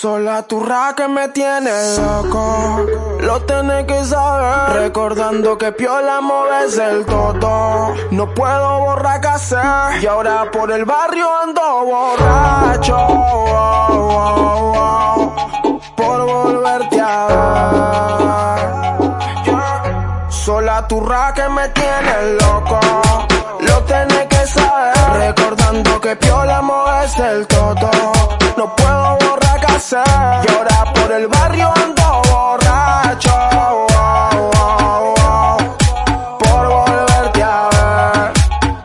Sola turra que me tiene loco, lo tenés que saber. Recordando que piola moves el toto. No puedo borrar hacer. Y ahora por el barrio ando borracho. por volverte a ver. Sola turra que me tiene loco, lo tenés que saber. Recordando que piola moves el toto. No puedo y ahora por el barrio ando borracho. por volverte a ver,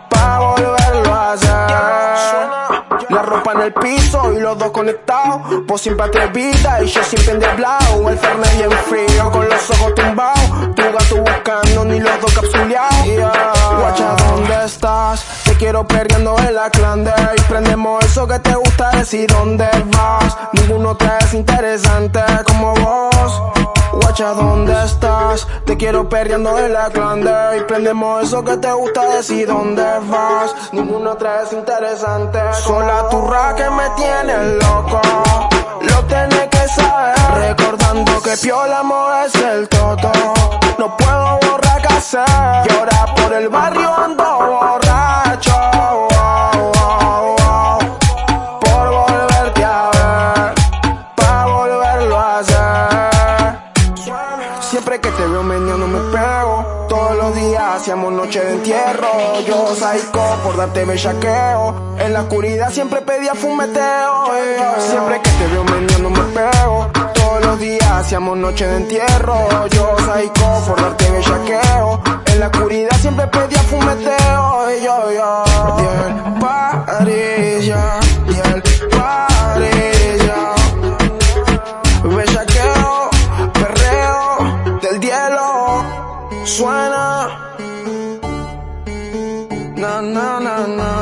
pa' volverlo a hacer. La ropa en el piso y los dos conectados. Vos siempre atrevida y yo siempre endeblado. El fernet bien frío con los ojos tumbados. Tu gato buscando ni los dos capsuleados. Guacha, ¿dónde estás? Te quiero perdiendo en la clande y prendemos eso que te gusta decir dónde vas. Es interesante como vos. Guacha, ¿dónde estás? Te quiero perdiendo en la clande y prendemos eso que te gusta decir dónde vas. Ninguno te es interesante. Sola turra que me tiene loco. Lo tenés que saber. Recordando que piola es el toto. No puedo borrar casa. Y ahora por el barrio ando Siempre que te veo no me pego. Todos los días hacíamos noche de entierro. Yo psycho por darte bellaqueo En la oscuridad siempre pedía fumeteo Siempre que te veo no me pego. Todos los días hacíamos noche de entierro. Yo psycho por darte bellaqueo En la oscuridad siempre pedía suena. Na, na, na, na.